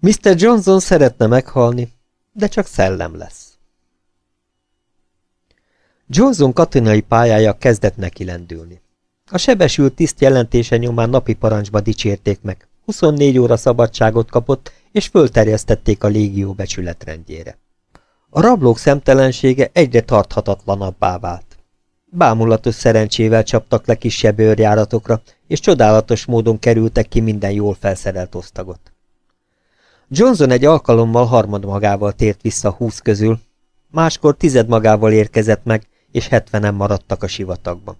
Mr. Johnson szeretne meghalni, de csak szellem lesz. Johnson katonai pályája kezdett neki lendülni. A sebesült tiszt jelentése nyomán napi parancsba dicsérték meg, 24 óra szabadságot kapott, és fölterjesztették a légió becsületrendjére. A rablók szemtelensége egyre tarthatatlanabbá vált. Bámulatos szerencsével csaptak le kisebb őrjáratokra, és csodálatos módon kerültek ki minden jól felszerelt osztagot. Johnson egy alkalommal harmad magával tért vissza húsz közül, máskor tized magával érkezett meg, és hetvenen maradtak a sivatagban.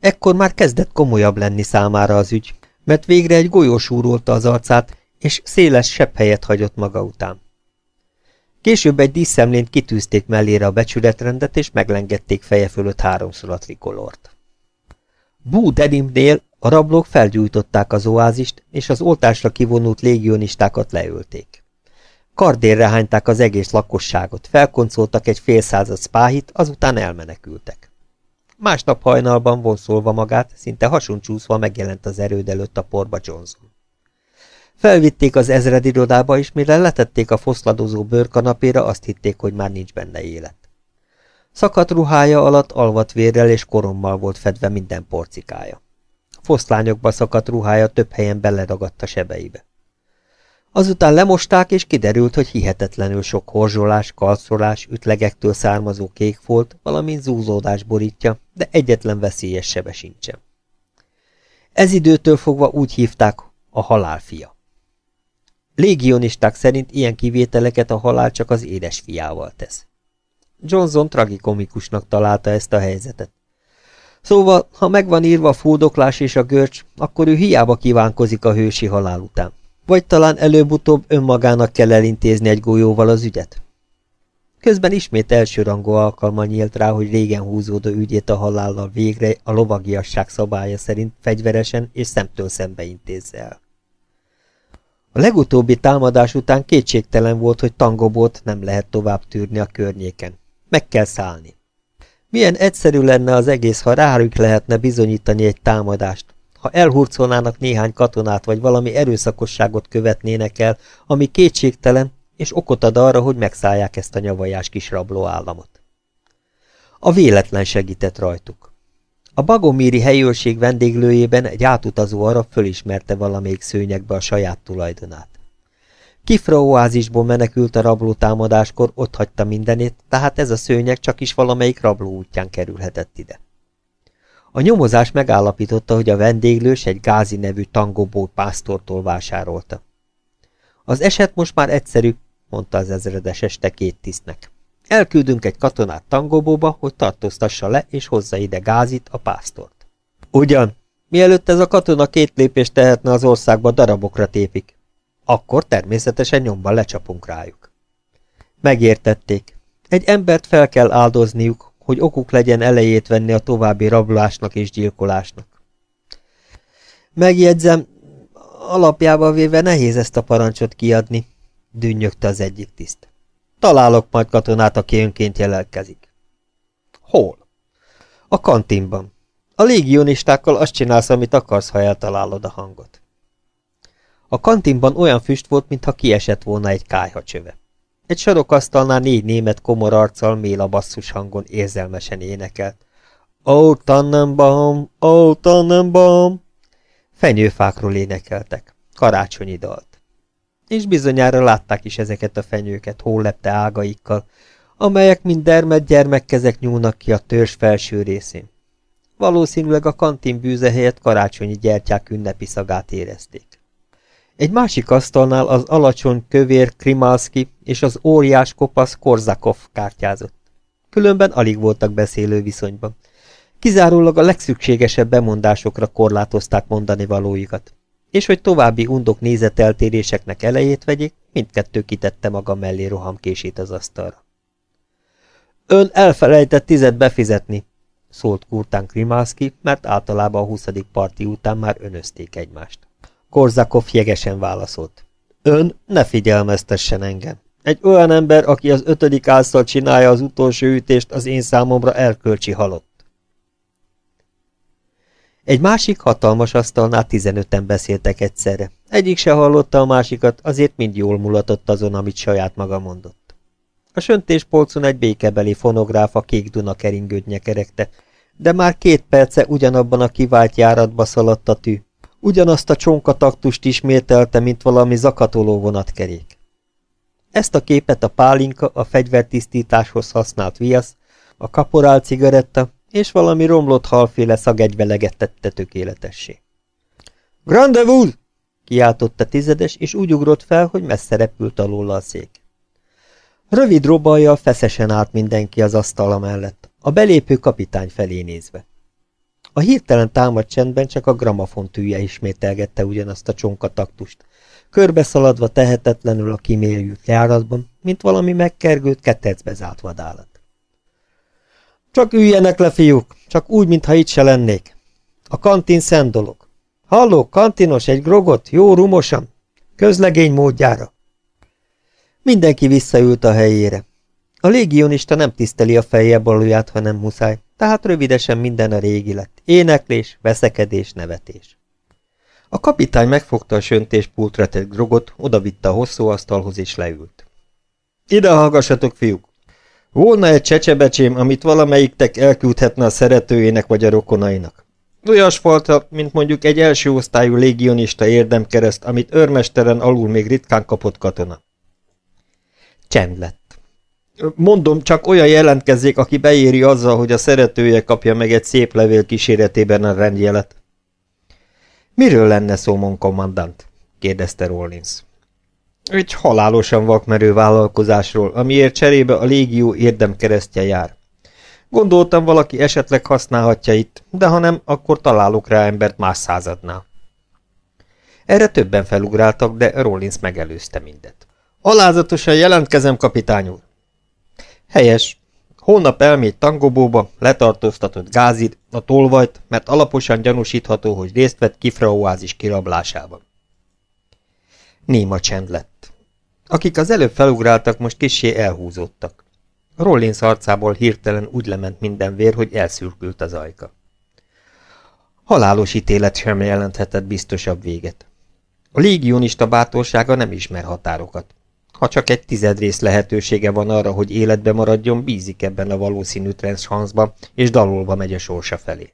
Ekkor már kezdett komolyabb lenni számára az ügy, mert végre egy golyó súrolta az arcát, és széles sebb helyet hagyott maga után. Később egy díszemlént kitűzték mellére a becsületrendet, és meglengették feje fölött háromszor a trikolort. Bú Denimnél a rablók felgyújtották az oázist, és az oltásra kivonult légionistákat leölték. Kardérre hányták az egész lakosságot, felkoncoltak egy fél század spáhit, azután elmenekültek. Másnap hajnalban vonszolva magát, szinte hasoncsúszva megjelent az erőd előtt a porba Johnson. Felvitték az ezredirodába, és mire letették a foszladozó bőrkanapéra, azt hitték, hogy már nincs benne élet. Szakadt ruhája alatt alvatvérrel és korommal volt fedve minden porcikája. Foszlányokba szakadt ruhája több helyen beleragadt a sebeibe. Azután lemosták, és kiderült, hogy hihetetlenül sok horzsolás, kalcolás, ütlegektől származó kékfolt, valamint zúzódás borítja, de egyetlen veszélyes sebe sincsen. Ez időtől fogva úgy hívták a halálfia. Légionisták szerint ilyen kivételeket a halál csak az édes fiával tesz. Johnson tragikomikusnak találta ezt a helyzetet. Szóval, ha megvan írva a fúdoklás és a görcs, akkor ő hiába kívánkozik a hősi halál után. Vagy talán előbb-utóbb önmagának kell elintézni egy golyóval az ügyet? Közben ismét elsőrangú alkalma nyílt rá, hogy régen húzódó ügyét a halállal végre a lovagiasság szabálya szerint fegyveresen és szemtől szembe intézze el. A legutóbbi támadás után kétségtelen volt, hogy tangobót nem lehet tovább tűrni a környéken. Meg kell szállni. Milyen egyszerű lenne az egész, ha rájuk lehetne bizonyítani egy támadást, ha elhurcolnának néhány katonát, vagy valami erőszakosságot követnének el, ami kétségtelen, és okot ad arra, hogy megszállják ezt a nyavajás kis rabló államot. A véletlen segített rajtuk. A bagomíri helyőrség vendéglőjében egy átutazó arab fölismerte valamelyik szőnyegbe a saját tulajdonát. Kifra oázisból menekült a rabló támadáskor, ott hagyta mindenét, tehát ez a szőnyeg csak is valamelyik rabló útján kerülhetett ide. A nyomozás megállapította, hogy a vendéglős egy Gázi nevű tangobó pásztortól vásárolta. Az eset most már egyszerű, mondta az ezredes este két tisztnek. Elküldünk egy katonát tangobóba, hogy tartóztassa le és hozza ide Gázit, a pásztort. Ugyan, mielőtt ez a katona két lépést tehetne az országba, darabokra tépik. Akkor természetesen nyomban lecsapunk rájuk. Megértették. Egy embert fel kell áldozniuk, hogy okuk legyen elejét venni a további rablásnak és gyilkolásnak. Megjegyzem, alapjában véve nehéz ezt a parancsot kiadni, dünnyögte az egyik tiszt. Találok majd katonát, aki önként jelelkezik. Hol? A kantinban. A légionistákkal azt csinálsz, amit akarsz, ha eltalálod a hangot. A kantinban olyan füst volt, mintha kiesett volna egy kájhacsöve. Egy sarokasztalnál négy német komor arccal méla basszus hangon érzelmesen énekelt. Ó, Tannenbaum, ó, Tannenbaum! Fenyőfákról énekeltek. Karácsonyi dalt. És bizonyára látták is ezeket a fenyőket hólepte ágaikkal, amelyek mind dermed gyermekkezek nyúlnak ki a törzs felső részén. Valószínűleg a kantin bűze helyett karácsonyi gyertyák ünnepi szagát érezték. Egy másik asztalnál az alacsony kövér Krimalski és az óriás kopasz Korzakov kártyázott. Különben alig voltak beszélő viszonyban. Kizárólag a legszükségesebb bemondásokra korlátozták mondani valóikat. És hogy további undok nézeteltéréseknek elejét vegyék, mindkettő kitette maga mellé rohamkését az asztalra. Ön elfelejtett tizet befizetni, szólt Kurtán Krimalski, mert általában a huszadik parti után már önözték egymást. Korzakov jegesen válaszolt. Ön ne figyelmeztessen engem. Egy olyan ember, aki az ötödik ásztal csinálja az utolsó ütést, az én számomra elkölcsi halott. Egy másik hatalmas asztalnál tizenöten beszéltek egyszerre, Egyik se hallotta a másikat, azért mind jól mulatott azon, amit saját maga mondott. A söntéspolcon egy békebeli fonográf a kék Duna keringőt nyekeregte, de már két perce ugyanabban a kivált járatba szaladt a tű, ugyanazt a csonkataktust ismételte, mint valami zakatoló vonatkerék. Ezt a képet a pálinka, a fegyvertisztításhoz használt viasz, a kaporál cigaretta és valami romlott halféle szagegyveleget tette tökéletessé. Grandevul! kiáltotta tizedes, és úgy ugrott fel, hogy messze repült alól a szék. Rövid robajjal feszesen állt mindenki az asztala mellett, a belépő kapitány felé nézve. A hirtelen támad csendben csak a gramafon tűje ismételgette ugyanazt a csonkataktust, körbeszaladva tehetetlenül a kiméljült járatban, mint valami megkergőt, ketecbe zárt vadállat. Csak üljenek le, fiúk, csak úgy, mintha itt se lennék. A kantin szent dolog. Halló, kantinos, egy grogot, jó rumosan, közlegény módjára. Mindenki visszaült a helyére. A légionista nem tiszteli a feje baluját, hanem muszáj, tehát rövidesen minden a régi lett. Éneklés, veszekedés, nevetés. A kapitány megfogta a söntéspultra tett grogot, odavitte a hosszú asztalhoz és leült. Ide hallgassatok, fiúk! Volna egy csecsebecsém, amit valamelyiktek elküldhetne a szeretőjének vagy a rokonainak. Olyasfajta, mint mondjuk egy első osztályú légionista érdemkereszt, amit őrmesteren alul még ritkán kapott katona. Csend lett. Mondom, csak olyan jelentkezzék, aki beéri azzal, hogy a szeretője kapja meg egy szép levél kíséretében a rendjelet. Miről lenne szó, mon kommandant? kérdezte Rollins. Egy halálosan vakmerő vállalkozásról, amiért cserébe a légió érdemkeresztje jár. Gondoltam, valaki esetleg használhatja itt, de ha nem, akkor találok rá embert más századnál. Erre többen felugráltak, de Rollins megelőzte mindet. Alázatosan jelentkezem, kapitány úr. Helyes. Holnap elmégy Tangobóba, letartóztatott Gázid, a tolvajt, mert alaposan gyanúsítható, hogy részt vett Kifraoázis kirablásában. Néma csend lett. Akik az előbb felugráltak, most kissé elhúzódtak. Rollins arcából hirtelen úgy lement minden vér, hogy elszürkült az ajka. Halálos ítélet sem jelenthetett biztosabb véget. A légionista bátorsága nem ismer határokat. Ha csak egy tizedrész lehetősége van arra, hogy életbe maradjon, bízik ebben a valószínű transzhanszba, és dalolva megy a sorsa felé.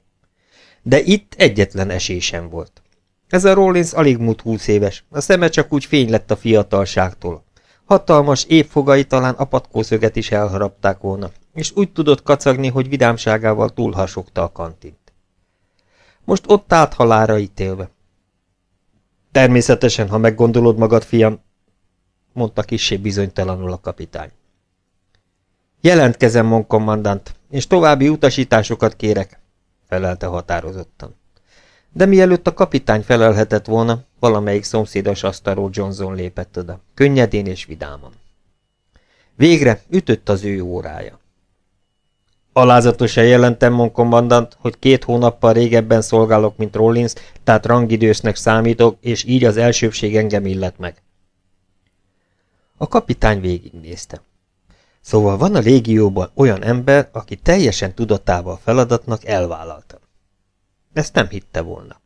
De itt egyetlen esély sem volt. Ez a Rollins alig múlt húsz éves, a szeme csak úgy fény lett a fiatalságtól. Hatalmas évfogai talán apatkószöget is elharapták volna, és úgy tudott kacagni, hogy vidámságával túlhasogta a kantint. Most ott állt halára ítélve. Természetesen, ha meggondolod magad, fiam, mondta kissé bizonytalanul a kapitány. Jelentkezem, mon kommandant, és további utasításokat kérek, felelte határozottan. De mielőtt a kapitány felelhetett volna, valamelyik szomszédos asztalról Johnson lépett oda, könnyedén és vidáman. Végre ütött az ő órája. Alázatosan jelentem, mon kommandant, hogy két hónappal régebben szolgálok, mint Rollins, tehát rangidősnek számítok, és így az elsőbség engem illet meg. A kapitány végignézte. Szóval van a légióban olyan ember, aki teljesen tudatával a feladatnak elvállalta. Ezt nem hitte volna.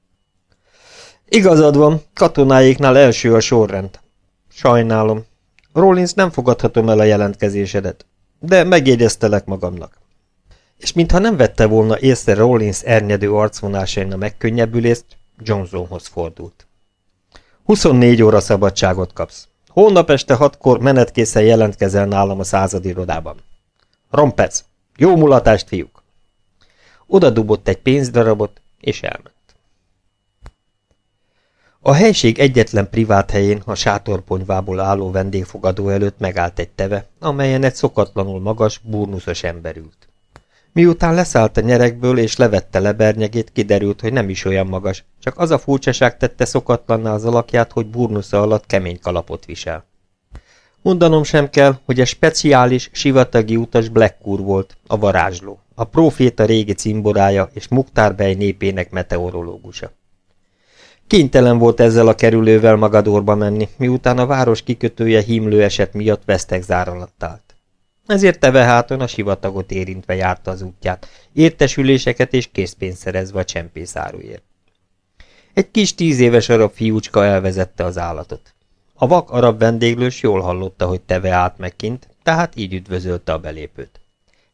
Igazad van, katonáiknál első a sorrend. Sajnálom. Rollins nem fogadhatom el a jelentkezésedet, de megjegyeztelek magamnak. És mintha nem vette volna észre Rollins ernyedő arcvonásain a megkönnyebbülést, Johnsonhoz fordult. 24 óra szabadságot kapsz. Holnap este hatkor menetkészen jelentkezel nálam a századirodában. Rompec! Jó mulatást, fiúk! Oda dubott egy pénzdarabot, és elment. A helység egyetlen privát helyén, a sátorponyvából álló vendégfogadó előtt megállt egy teve, amelyen egy szokatlanul magas, burnuszos ember ült. Miután leszállt a nyerekből és levette lebernyegét, kiderült, hogy nem is olyan magas, csak az a furcsaság tette szokatlanná az alakját, hogy burnusza alatt kemény kalapot visel. Mondanom sem kell, hogy a speciális, sivatagi utas Blackkur volt, a varázsló, a proféta régi cimborája és Muktár népének meteorológusa. Kénytelen volt ezzel a kerülővel Magadorba menni, miután a város kikötője hímlő eset miatt vesztegzár alatt állt. Ezért teveháton a sivatagot érintve járta az útját, értesüléseket és készpénzt szerezve a csempészáruért. Egy kis tíz éves arab fiúcska elvezette az állatot. A vak arab vendéglős jól hallotta, hogy teve át megkint, tehát így üdvözölte a belépőt.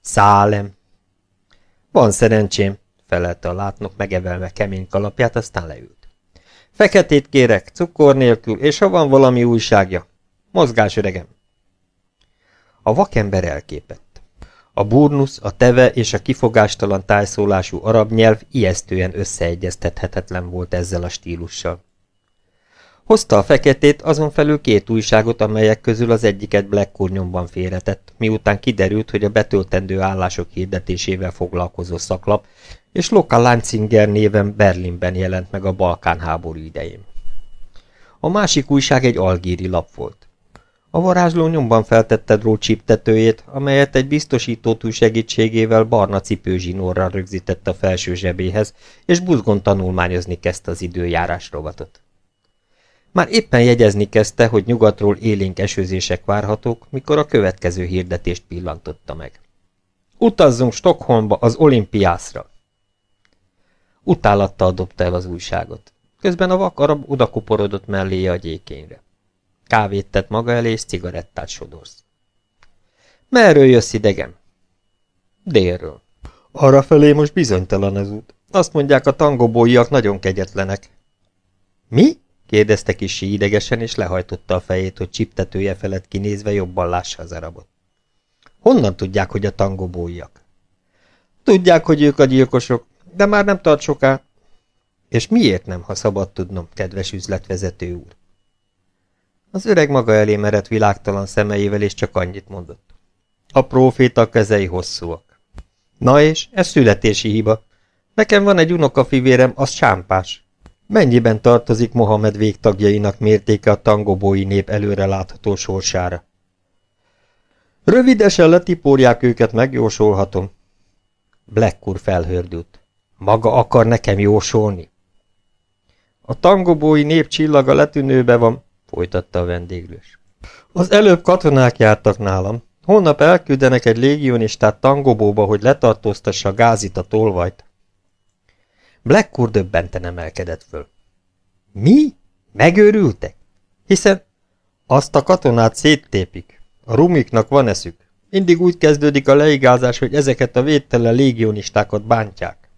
Szálem! Van szerencsém, felelte a látnok megevelve kemény kalapját, aztán leült. Feketét kérek, cukor nélkül, és ha van valami újságja. Mozgás, öregem! A vakember elképett. A burnusz, a teve és a kifogástalan tájszólású arab nyelv ijesztően összeegyeztethetetlen volt ezzel a stílussal. Hozta a feketét, azon felül két újságot, amelyek közül az egyiket Black nyomban félretett, miután kiderült, hogy a betöltendő állások hirdetésével foglalkozó szaklap, és Loka Lanzinger néven Berlinben jelent meg a Balkán háború idején. A másik újság egy algíri lap volt. A varázsló nyomban feltette drótcsíptetőjét, amelyet egy biztosítótű segítségével barna cipőzsinórral rögzített a felső zsebéhez, és buzgon tanulmányozni kezdte az időjárás rovatot. Már éppen jegyezni kezdte, hogy nyugatról élénk esőzések várhatók, mikor a következő hirdetést pillantotta meg. Utazzunk Stockholmba az olimpiászra! Utálattal dobta el az újságot. Közben a vak arab odakuporodott melléje a gyékényre. Kávét tett maga elé, és cigarettát sodorsz. Merről jössz idegem? Délről. Arra felé most bizonytalan az út. Azt mondják, a tangobóiak nagyon kegyetlenek. Mi? kérdezte kisi idegesen, és lehajtotta a fejét, hogy csiptetője felett kinézve jobban lássa az arabot. Honnan tudják, hogy a tangobóiak? Tudják, hogy ők a gyilkosok, de már nem tart soká. És miért nem, ha szabad tudnom, kedves üzletvezető úr? Az öreg maga elé merett világtalan szemeivel, és csak annyit mondott. A próféta kezei hosszúak. Na és, ez születési hiba. Nekem van egy unokafivérem, az sámpás. Mennyiben tartozik Mohamed végtagjainak mértéke a tangobói nép előre látható sorsára? Rövidesen letipórják őket, megjósolhatom. Blackkur felhördült. Maga akar nekem jósolni? A tangobói nép csillaga letűnőbe van, folytatta a vendéglős. Az előbb katonák jártak nálam. Holnap elküldenek egy légionistát tangobóba, hogy letartóztassa gázit a tolvajt. Blackcourt döbbenten emelkedett föl. Mi? Megőrültek? Hiszen azt a katonát széttépik. A rumiknak van eszük. Mindig úgy kezdődik a leigázás, hogy ezeket a védtelen légionistákat bántják.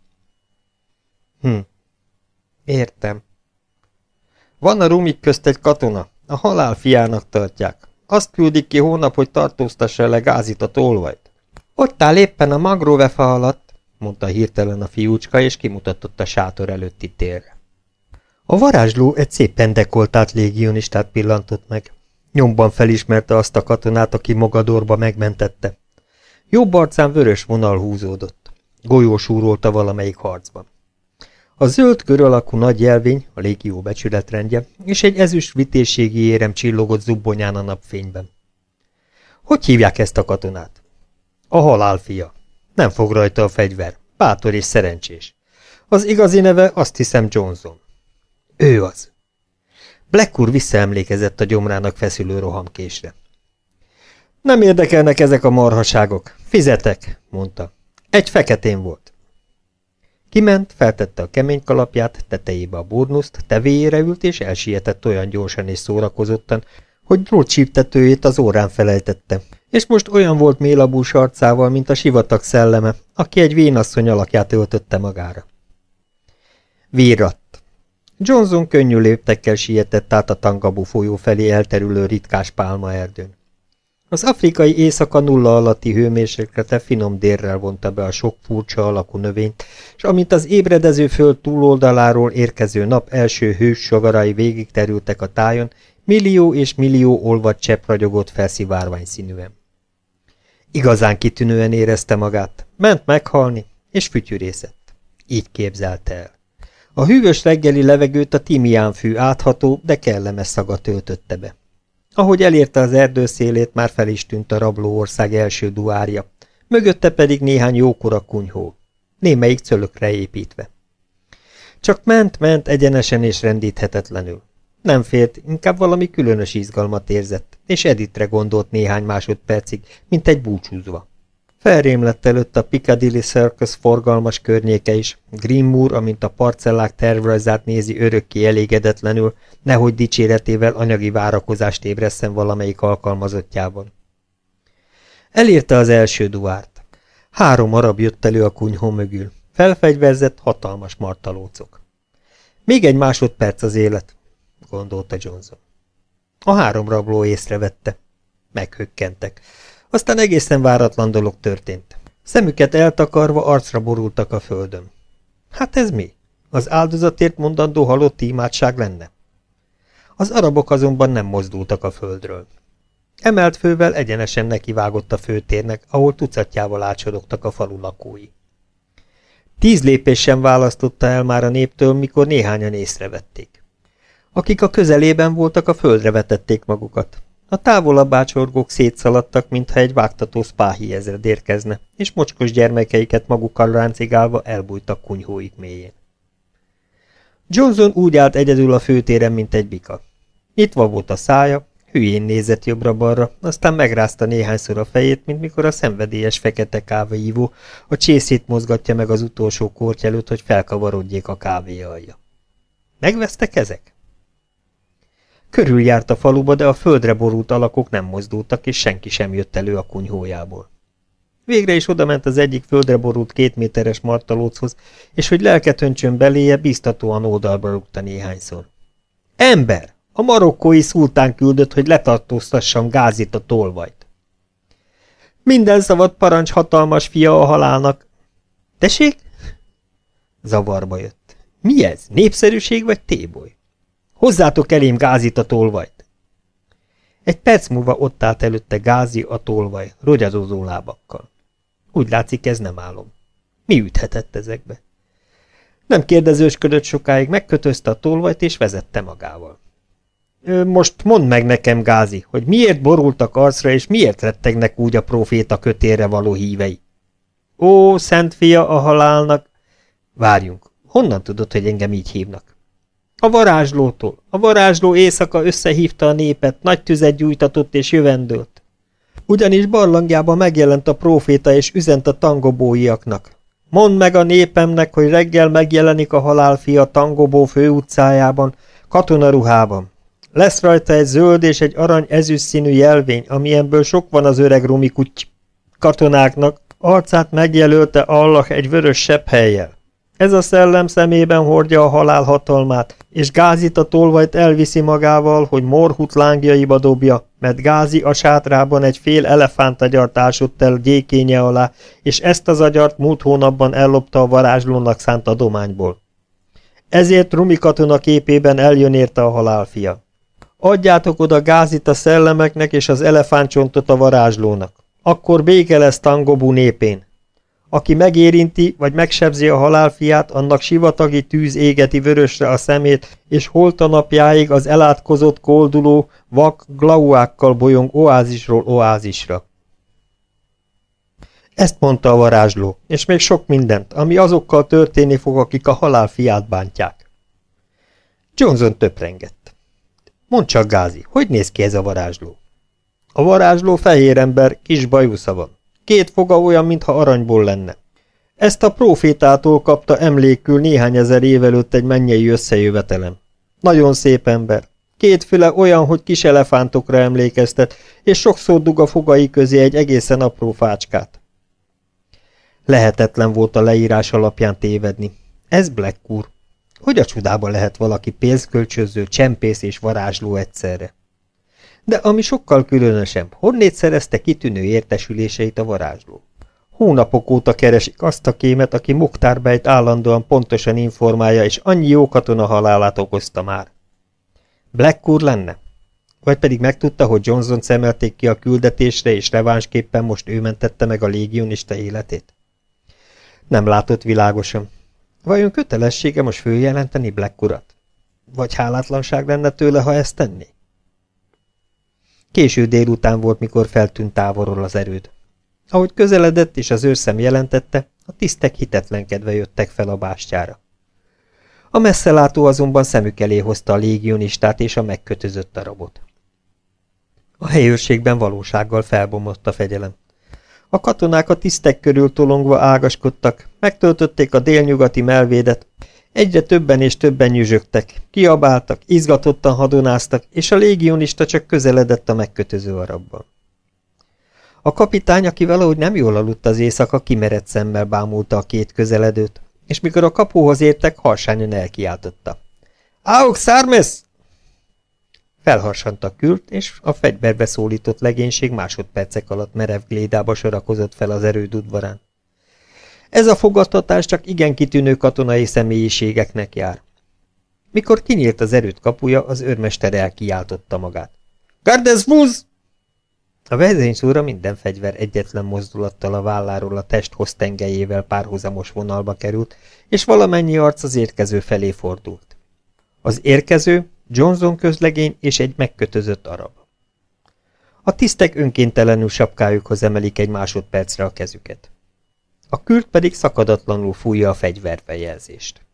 Hm. Értem. Van a rumik közt egy katona. A halál fiának tartják. Azt küldik ki hónap, hogy tartóztassa le gázit a tolvajt. Ott áll éppen a magróvefa alatt, mondta hirtelen a fiúcska, és kimutatott a sátor előtti térre. A varázsló egy szépen dekoltált légionistát pillantott meg. Nyomban felismerte azt a katonát, aki Mogadorba megmentette. Jobb arcán vörös vonal húzódott. Golyósúrolta valamelyik harcban. A zöld kör alakú nagy jelvény, a légió becsületrendje, és egy ezüst vitészségi érem csillogott zubbonyán a napfényben. Hogy hívják ezt a katonát? A halálfia. Nem fog rajta a fegyver. Bátor és szerencsés. Az igazi neve azt hiszem Johnson. Ő az. Black visszaemlékezett a gyomrának feszülő rohamkésre. Nem érdekelnek ezek a marhaságok. Fizetek, mondta. Egy feketén volt. Kiment, feltette a kemény kalapját, tetejébe a burnuszt, tevéjére ült, és elsietett olyan gyorsan és szórakozottan, hogy drótsíptetőjét az órán felejtette, és most olyan volt mélabús arcával, mint a sivatag szelleme, aki egy vénasszony alakját öltötte magára. Virratt. Johnson könnyű léptekkel sietett át a Tangabu folyó felé elterülő ritkás pálmaerdőn. Az afrikai éjszaka nulla alatti hőmérséklete finom dérrel vonta be a sok furcsa alakú növényt, és amint az ébredező föld túloldaláról érkező nap első hős savarai végig a tájon, millió és millió olvad csepp ragyogott felszivárvány színűen. Igazán kitűnően érezte magát, ment meghalni, és fütyűrészett. Így képzelte el. A hűvös reggeli levegőt a timiánfű átható, de kellemes szaga töltötte be. Ahogy elérte az erdő szélét, már fel is tűnt a rabló ország első duárja, mögötte pedig néhány jókora kunyhó, némelyik cölökre építve. Csak ment-ment egyenesen és rendíthetetlenül. Nem félt, inkább valami különös izgalmat érzett, és Editre gondolt néhány másodpercig, mint egy búcsúzva. Felrém lett előtt a Piccadilly Circus forgalmas környéke is, Greenmoor, amint a parcellák tervrajzát nézi örökké elégedetlenül, nehogy dicséretével anyagi várakozást ébresszen valamelyik alkalmazottjában. Elérte az első duárt. Három arab jött elő a kunyhó mögül. Felfegyverzett, hatalmas martalócok. Még egy másodperc az élet, gondolta Johnson. A három rabló észrevette. Meghökkentek. Aztán egészen váratlan dolog történt. Szemüket eltakarva arcra borultak a földön. Hát ez mi? Az áldozatért mondandó halott imádság lenne? Az arabok azonban nem mozdultak a földről. Emelt fővel egyenesen nekivágott a főtérnek, ahol tucatjával ácsorogtak a falu lakói. Tíz lépés sem választotta el már a néptől, mikor néhányan észrevették. Akik a közelében voltak, a földre vetették magukat. A távolabb ácsorgók szétszaladtak, mintha egy vágtató spáhi ezred érkezne, és mocskos gyermekeiket magukkal ráncigálva elbújtak kunyhóik mélyén. Johnson úgy állt egyedül a főtéren, mint egy bika. Nyitva volt a szája, hülyén nézett jobbra-balra, aztán megrázta néhányszor a fejét, mint mikor a szenvedélyes fekete kávéívó a csészét mozgatja meg az utolsó kort előtt, hogy felkavarodjék a kávé alja. Megvesztek ezek? Körüljárt a faluba, de a földre borult alakok nem mozdultak, és senki sem jött elő a kunyhójából. Végre is odament az egyik földre borult két méteres martalóchoz, és hogy lelket öntsön beléje, biztatóan oldalba rúgta néhányszor. Ember! A marokkói szultán küldött, hogy letartóztassam Gázit a tolvajt. Minden szabad parancs hatalmas fia a halálnak. Tessék? Zavarba jött. Mi ez? Népszerűség vagy téboly? Hozzátok elém Gázit a tolvajt! Egy perc múlva ott állt előtte Gázi a tolvaj, rogyadozó lábakkal. Úgy látszik, ez nem álom. Mi üthetett ezekbe? Nem kérdezősködött sokáig, megkötözte a tolvajt és vezette magával. Most mondd meg nekem, Gázi, hogy miért borultak arcra, és miért rettegnek úgy a proféta kötére való hívei? Ó, szent fia a halálnak! Várjunk, honnan tudod, hogy engem így hívnak? A varázslótól. A varázsló éjszaka összehívta a népet, nagy tüzet gyújtatott és jövendőlt. Ugyanis barlangjában megjelent a próféta és üzent a tangobóiaknak. Mondd meg a népemnek, hogy reggel megjelenik a halálfia Tangobó főutcájában, katonaruhában. Lesz rajta egy zöld és egy arany ezüst színű jelvény, amilyenből sok van az öreg rumi kuty katonáknak, arcát megjelölte Allah egy vörös sebb. Ez a szellem szemében hordja a halál hatalmát, és Gázit a tolvajt elviszi magával, hogy morhut lángjaiba dobja, mert Gázi a sátrában egy fél elefántagyart ásott el gyékénye alá, és ezt az agyart múlt hónapban ellopta a varázslónak szánt adományból. Ezért Rumi katona képében eljön érte a halálfia. Adjátok oda Gázit a szellemeknek és az elefántcsontot a varázslónak. Akkor béke lesz Tangobu népén. Aki megérinti, vagy megsebzi a halálfiát, annak sivatagi tűz égeti vörösre a szemét, és holta napjáig az elátkozott, kolduló, vak glauákkal bolyong oázisról oázisra. Ezt mondta a varázsló, és még sok mindent, ami azokkal történni fog, akik a halál fiát bántják. Johnson töprengett. Mondd csak, Gázi, hogy néz ki ez a varázsló? A varázsló fehér ember, kis bajusza van. Két foga olyan, mintha aranyból lenne. Ezt a profétától kapta emlékül néhány ezer év előtt egy mennyei összejövetelem. Nagyon szép ember. Két füle olyan, hogy kis elefántokra emlékeztet, és sokszor dug a fogai közé egy egészen apró fácskát. Lehetetlen volt a leírás alapján tévedni. Ez Black úr. Hogy a csodába lehet valaki pénzkölcsöző, csempész és varázsló egyszerre? De ami sokkal különösebb, honnét szerezte kitűnő értesüléseit a varázsló? Hónapok óta keresik azt a kémet, aki Muktárbejt állandóan pontosan informálja, és annyi jó katona halálát okozta már. Black úr lenne? Vagy pedig megtudta, hogy Johnson szemelték ki a küldetésre, és revánsképpen most ő mentette meg a légionista életét? Nem látott világosan. Vajon kötelessége most följelenteni Black urat? Vagy hálátlanság lenne tőle, ha ezt tenné? Késő délután volt, mikor feltűnt távolról az erőd. Ahogy közeledett és az őrszem jelentette, a tisztek hitetlenkedve jöttek fel a bástyára. A messzelátó azonban szemük elé hozta a légionistát és a megkötözött darabot. A helyőrségben valósággal felbomlott a fegyelem. A katonák a tisztek körül tolongva ágaskodtak, megtöltötték a délnyugati melvédet, egyre többen és többen nyüzsögtek, kiabáltak, izgatottan hadonáztak, és a légionista csak közeledett a megkötöző arabban. A kapitány, aki valahogy nem jól aludt az éjszaka, kimerett szemmel bámulta a két közeledőt, és mikor a kapuhoz értek, harsányan elkiáltotta. Auk Szármesz! Felharsant a kürt, és a fegyverbe szólított legénység másodpercek alatt merev glédába sorakozott fel az erőd udvarán. Ez a fogadtatás csak igen kitűnő katonai személyiségeknek jár. Mikor kinyílt az erőd kapuja, az őrmester elkiáltotta magát. Gardes Buz! A vezényszóra minden fegyver egyetlen mozdulattal a válláról a test hoztengelyével párhuzamos vonalba került, és valamennyi arc az érkező felé fordult. Az érkező Johnson közlegény és egy megkötözött arab. A tisztek önkéntelenül sapkájukhoz emelik egy másodpercre a kezüket. A kürt pedig szakadatlanul fújja a fegyverbejelzést.